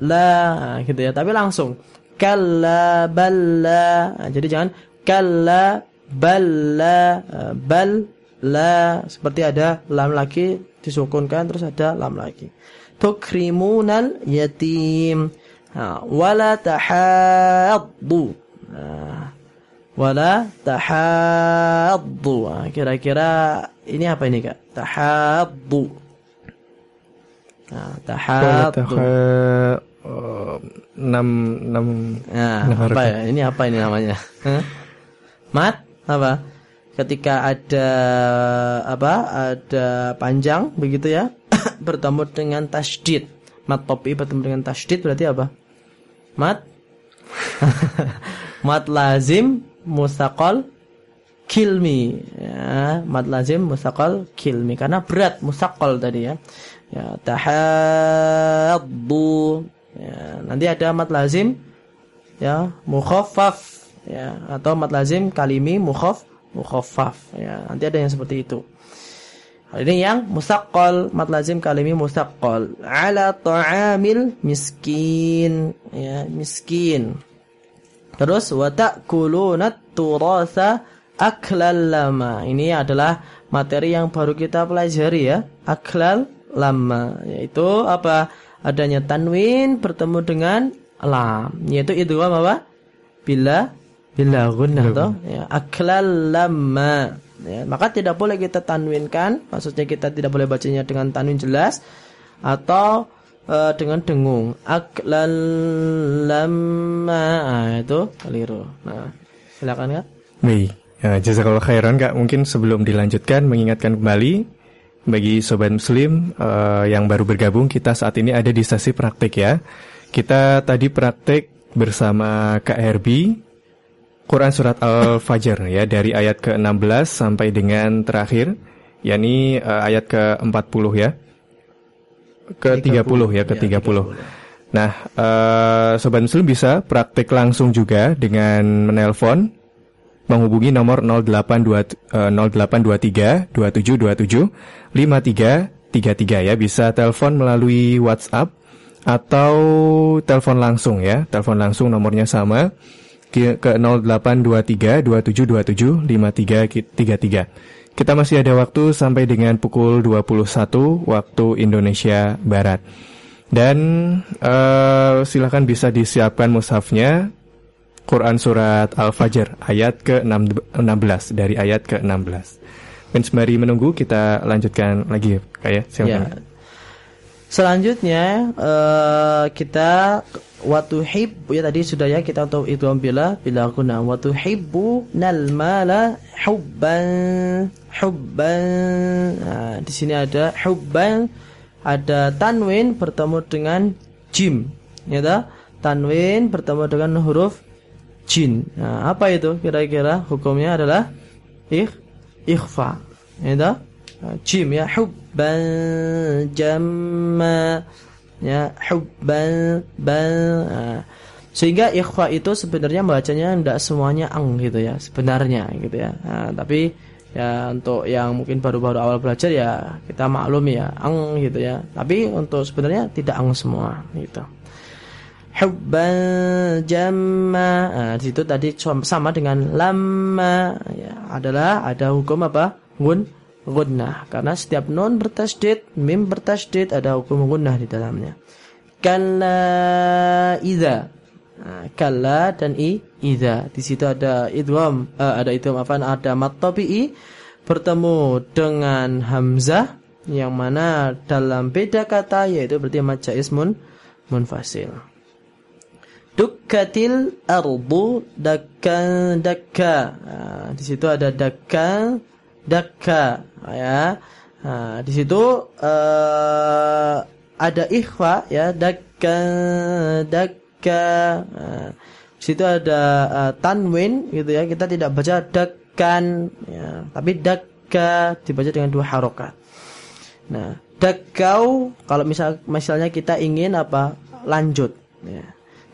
la gitu ya. Tapi langsung. Kalla balla. Nah, jadi jangan kalla balla bal la seperti ada lam lagi disukunkan terus ada lam lagi tukrimunal yatim nah, wala tahaddu nah, wala tahaddu kira-kira ini apa ini kak tahaddu Nah, tahaddu. Uh, enam enam. Nah, apa ya? Ini apa ini namanya? Mat apa? Ketika ada apa? Ada panjang begitu ya, [COUGHS] bertemu dengan tasdid. Mat topi bertemu dengan tasdid berarti apa? Mat [LAUGHS] mat lazim mustaqal kilmi ya, mat lazim mustaqal kilmi karena berat mustaqal tadi ya ya tahaddu ya, nanti ada mat lazim ya mukhaffaf ya atau mat lazim kalimi mukhaf mukhaffaf ya nanti ada yang seperti itu. Ini yang musaqqal mat lazim kalimi musaqqal ala ta'amil miskin. Ya miskin. Terus wa ta'kuluna turasa aklal lama. Ini adalah materi yang baru kita pelajari ya. Aklal lama. Yaitu apa? Adanya tanwin bertemu dengan lam. Yaitu itu apa? Bila bila gunnah toh ya aklal lama ya, maka tidak boleh kita tanwinkan maksudnya kita tidak boleh bacanya dengan tanwin jelas atau uh, dengan dengung. Aklal lama nah, itu keliru. Nah silakan kak baik. Ya, jazakallah khairan kak. Mungkin sebelum dilanjutkan mengingatkan kembali bagi sobat muslim uh, yang baru bergabung kita saat ini ada di sesi praktik ya. Kita tadi praktik bersama Kak Herbie Quran surat Al-Fajr ya dari ayat ke-16 sampai dengan terakhir yakni uh, ayat ke-40 ya. Ke-30 ya, ke-30. Ya, nah, uh, sobat muslim bisa praktik langsung juga dengan menelpon menghubungi nomor 0823 0727 5333 ya bisa telepon melalui WhatsApp atau telepon langsung ya telepon langsung nomornya sama ke, ke 0823 2727 5333 kita masih ada waktu sampai dengan pukul 21 waktu Indonesia Barat Dan uh, silakan bisa disiapkan mushafnya Quran surat Al-Fajr ayat ke-16 dari ayat ke-16. Dan sembari menunggu kita lanjutkan lagi ya. Ya. Selanjutnya uh, kita waktu hib ya tadi sudah ya kita untuk itu bila bila guna waktu hibu nal mala hubban hubban nah, di sini ada hubban ada tanwin bertemu dengan jim ya ta? tanwin bertemu dengan huruf jin nah, apa itu kira-kira hukumnya adalah ikh ikhfa ya ta? jim ya hubban jamma ya hubban ban nah, sehingga ikhfa itu sebenarnya bacanya tidak semuanya ang gitu ya sebenarnya gitu ya. Nah, tapi ya untuk yang mungkin baru-baru awal belajar ya kita maklum ya ang gitu ya. Tapi untuk sebenarnya tidak ang semua gitu. Hubban jamma nah, di tadi sama dengan lama ya adalah ada hukum apa? Gun gunnah karena setiap non bertasdid mim bertasdid ada hukum gunnah di dalamnya. Kalla idza. Nah, kalla dan i idza. Di situ ada idgham uh, ada idgham apa ada mat bertemu dengan hamzah yang mana dalam beda kata yaitu berarti maca ismun munfasil. Dukkatil ardu dakka dakka. Nah, di situ ada dakka dakka ya. Nah, di situ uh, ada ikhfa ya. Dakka dakka. Nah, di situ ada uh, tanwin gitu ya. Kita tidak baca dakkan ya. Tapi dakka dibaca dengan dua harokat. Nah dakkau kalau misal misalnya kita ingin apa? Lanjut ya.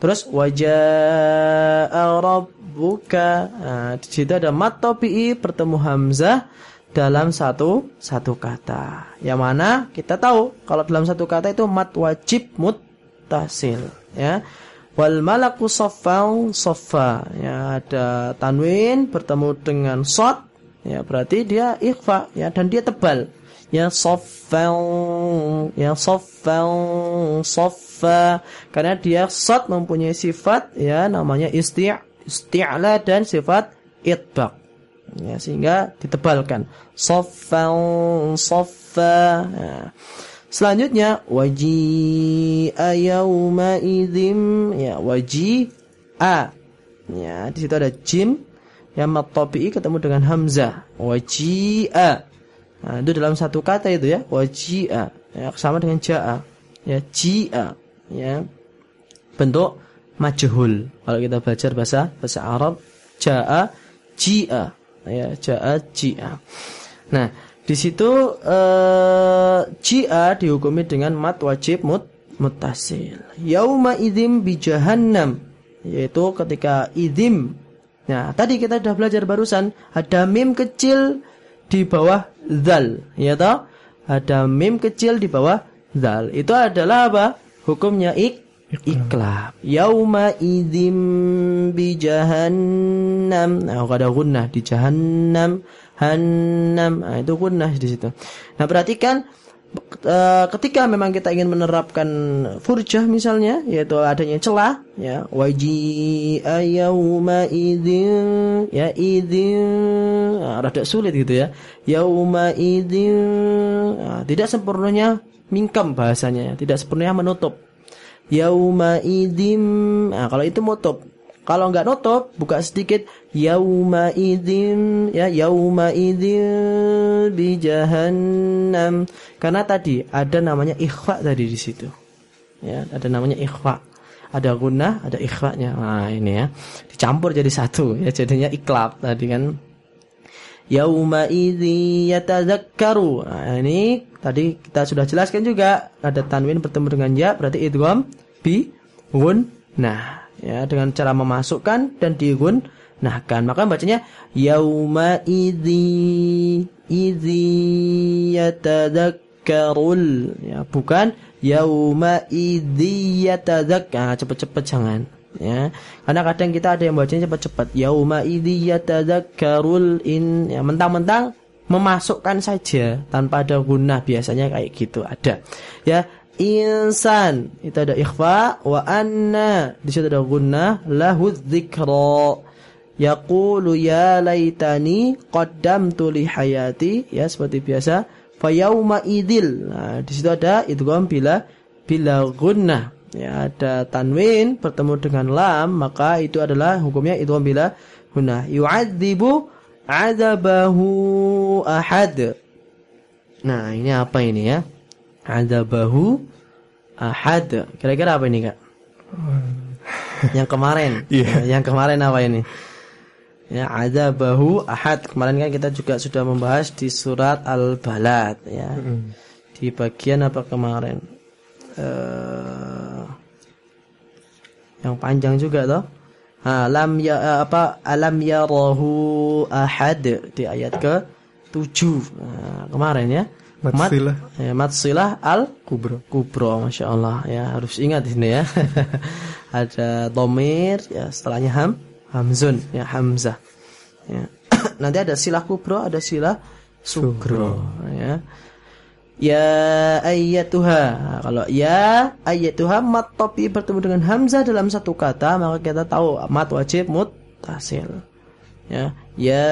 Terus wajah rabbuka nah, di situ ada mat bertemu hamzah dalam satu satu kata. Yang mana kita tahu kalau dalam satu kata itu mat wajib muttasil ya. Wal malaku saffan saffa ya ada tanwin bertemu dengan sod ya berarti dia ikhfa ya dan dia tebal ya saffan ya saffan saffa karena dia sod mempunyai sifat ya namanya isti' isti'la dan sifat itbaq. Ya, sehingga ditebalkan. Soffan soffa ya. selanjutnya waji ayauma idim ya waji a ya di situ ada jim yang matopi ketemu dengan hamzah. Waji a nah, itu dalam satu kata itu ya. Waji a ya, sama dengan jaa. Ya jia. Ya bentuk majhul kalau kita belajar bahasa bahasa Arab jaa jia ya jaa jia. Nah, di situ uh, jia dihukumi dengan mat wajib mut mutasil. Yauma idim bi jahannam yaitu ketika idim. Nah, tadi kita sudah belajar barusan ada mim kecil di bawah zal, ya toh? Ada mim kecil di bawah zal. Itu adalah apa? Hukumnya ik iklab. Yauma idzim bi jahannam. Nah, ada gunnah di jahannam, hannam. Nah, itu gunnah di situ. Nah, perhatikan uh, ketika memang kita ingin menerapkan furjah misalnya yaitu adanya celah ya waji yauma idzin ya idzin nah, rada sulit gitu ya yauma idzin nah, tidak sempurnanya mingkem bahasanya tidak sempurnanya menutup yauma idim nah, kalau itu mutub kalau nggak nutup buka sedikit. Yauma idim ya yauma idim bi jahannam. Karena tadi ada namanya ikhfa tadi di situ. Ya ada namanya ikhfa. Ada guna ada ikhfanya. Nah ini ya. Dicampur jadi satu. Ya jadinya iklab tadi kan yauma idzi yatadzakkaru nah, ini tadi kita sudah jelaskan juga ada tanwin bertemu dengan ya berarti idgham bi gun nah ya dengan cara memasukkan dan digun nah kan maka bacanya yauma idzi yatadzakkarul ya bukan yauma idzi yatadzakka nah, cepet-cepet jangan ya. Karena kadang kita ada yang bacanya cepat-cepat. Yauma idzi yatadzakkarul in ya mentang-mentang memasukkan saja tanpa ada guna biasanya kayak gitu ada. Ya. Insan. Itu ada ikhfa wa anna. Di situ ada gunnah. Lahu dzikra. Yaqulu ya laitani qaddamtu li hayati. Ya seperti biasa. Fa yauma idil nah di situ ada idgham bila bila gunnah ya ada tanwin bertemu dengan lam maka itu adalah hukumnya idgham bila gunnah yu'adzibu adabahu ahad nah ini apa ini ya adabahu ahad. Kira-kira apa ini, Kak? yang kemarin. [LAUGHS] Yeah. Yang kemarin apa ini? Ya, adabahu ahad. Kemarin kan kita juga sudah membahas di surat Al-Balad ya. Mm. Di bagian apa kemarin? Uh, yang panjang juga toh. Alam ya apa alam yarahu ahad di ayat ke 7. Nah, kemarin ya. Matsilah. Mat, ya, matsilah al kubro. Kubro, masya Allah ya harus ingat ini ya. [LAUGHS] Ada domir ya setelahnya ham hamzun ya hamzah. Ya. [COUGHS] Nanti ada silah kubro, ada silah sugro, ya. Ya ayyatuha. Nah, kalau ya ayyatuha mat topi bertemu dengan hamzah dalam satu kata maka kita tahu mat wajib mutasil ya ya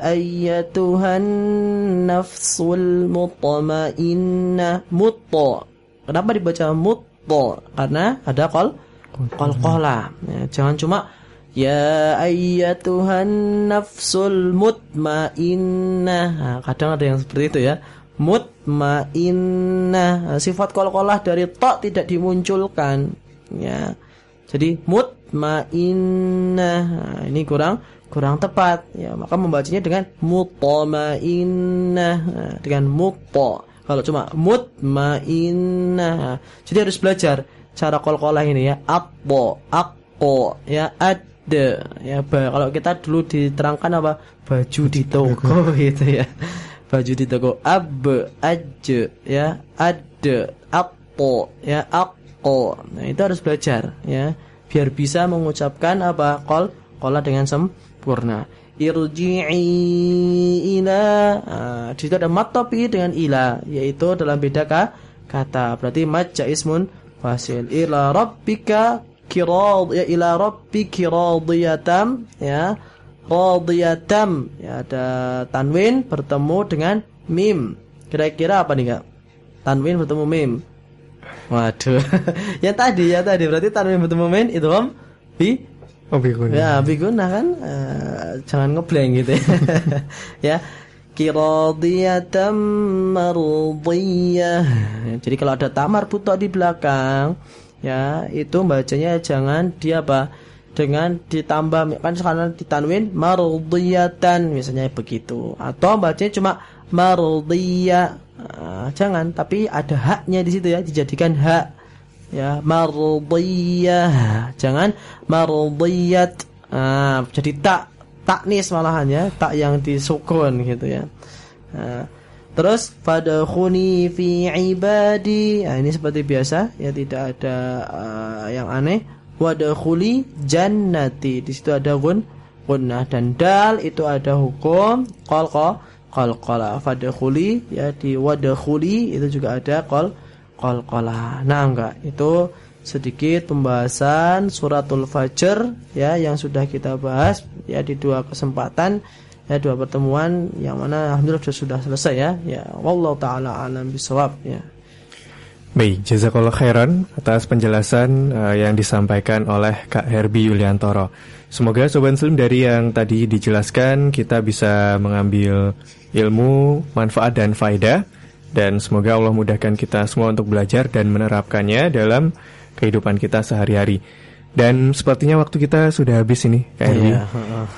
ayyatuhan nafsul mutmainnah. Mutta kenapa dibaca mutta karena ada qol qalqala ya, jangan cuma ya ayyatuhan nafsul mutmainnah. Nah, kadang ada yang seperti itu ya mutmainnah. Nah, sifat qalqalah dari ta tidak dimunculkan. Ya. Jadi mutmainnah. Nah, ini kurang kurang tepat. Ya maka membacanya dengan mutmainnah. Nah, dengan mutta kalau cuma mutmainnah. Jadi harus belajar cara qalqalah ini ya. Akpo akko ya ada ya kalau kita dulu diterangkan apa? Baju di toko [LAUGHS] gitu ya baju di toko ab aj ya ada akpo ya akko nah itu harus belajar ya biar bisa mengucapkan apa kol kola dengan sem sempurna. Irji'i ila. Nah, di situ ada mat dengan ila, yaitu dalam beda kata. Berarti mat ismun fasil. Ila rabbika kirad ya ila rabbiki radiyatam ya. Radiyatam ya ada tanwin bertemu dengan mim. Kira-kira apa nih, Kak? Tanwin bertemu mim. Waduh. [LAUGHS] yang tadi ya tadi berarti tanwin bertemu mim itu om bi Oh biguna. Ya biguna kan uh, jangan ngeblank gitu ya. [LAUGHS] ya. Kiradiyatam mardiyah. Jadi kalau ada tamar butok di belakang ya itu bacanya jangan dia apa dengan ditambah kan sekarang ditanwin mardiyatan misalnya begitu. Atau bacanya cuma mardiyah nah, jangan tapi ada haknya di situ ya dijadikan hak. Ya mardiyah jangan mardiyat. Ah, jadi tak taknis malahan ya tak yang disukun gitu ya. Nah, terus pada khuni fi ibadi. Nah, ini seperti biasa ya tidak ada uh, yang aneh wadakhuli jannati di situ ada gun gunnah dan dal itu ada hukum qalqa qalqala fadakhuli ya di wadakhuli itu juga ada qal qalqalah. Nah, enggak. Itu sedikit pembahasan suratul fajr ya yang sudah kita bahas ya di dua kesempatan ya dua pertemuan yang mana alhamdulillah sudah selesai ya. Ya wallahu taala alam bisawab ya. Baik, jazakallah khairan atas penjelasan uh, yang disampaikan oleh Kak Herbi Yuliantoro. Semoga Sobat Muslim dari yang tadi dijelaskan kita bisa mengambil ilmu, manfaat dan faedah dan semoga Allah mudahkan kita semua untuk belajar dan menerapkannya dalam kehidupan kita sehari-hari. Dan sepertinya waktu kita sudah habis ini, Kak Iya.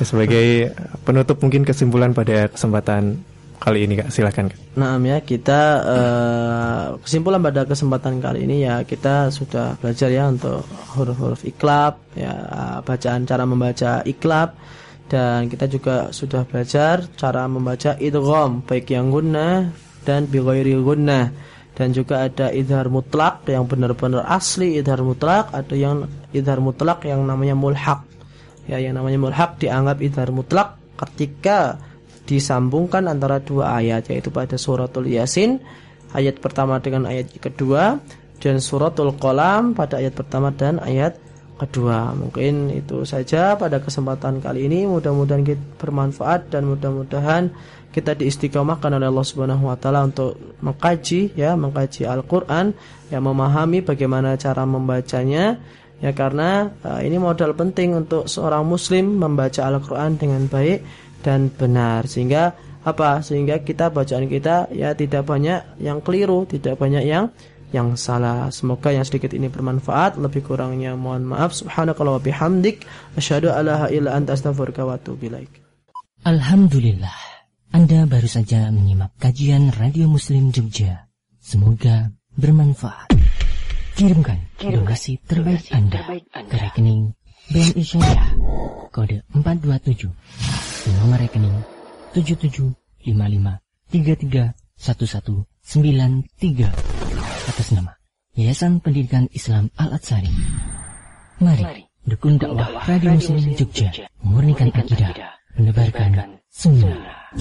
Sebagai penutup mungkin kesimpulan pada kesempatan kali ini, Kak. Silakan. Kak. Nah, ya kita uh, kesimpulan pada kesempatan kali ini ya kita sudah belajar ya untuk huruf-huruf iklab, ya bacaan cara membaca iklab dan kita juga sudah belajar cara membaca idgham baik yang guna dan bighairi gunnah dan juga ada idhar mutlak yang benar-benar asli idhar mutlak ada yang idhar mutlak yang namanya mulhaq ya yang namanya mulhaq dianggap idhar mutlak ketika disambungkan antara dua ayat yaitu pada suratul yasin ayat pertama dengan ayat kedua dan suratul Qalam pada ayat pertama dan ayat kedua. Mungkin itu saja pada kesempatan kali ini. Mudah-mudahan kita bermanfaat dan mudah-mudahan kita diistiqomahkan oleh Allah Subhanahu wa taala untuk mengkaji ya, mengkaji Al-Qur'an, ya memahami bagaimana cara membacanya ya karena uh, ini modal penting untuk seorang muslim membaca Al-Qur'an dengan baik dan benar sehingga apa? Sehingga kita bacaan kita ya tidak banyak yang keliru, tidak banyak yang yang salah. Semoga yang sedikit ini bermanfaat. Lebih kurangnya mohon maaf. Subhanakallah wa bihamdik asyhadu alla illa anta astaghfiruka wa atubu Alhamdulillah. Anda baru saja menyimak kajian Radio Muslim Jogja. Semoga bermanfaat. Kirimkan donasi terbaik Anda ke rekening BNI Syariah kode 427 nomor rekening 7755331193 atas nama Yayasan Pendidikan Islam Al-Atsari. Mari dukung dakwah Radio Muslim Jogja, memurnikan akidah, menebarkan sunnah.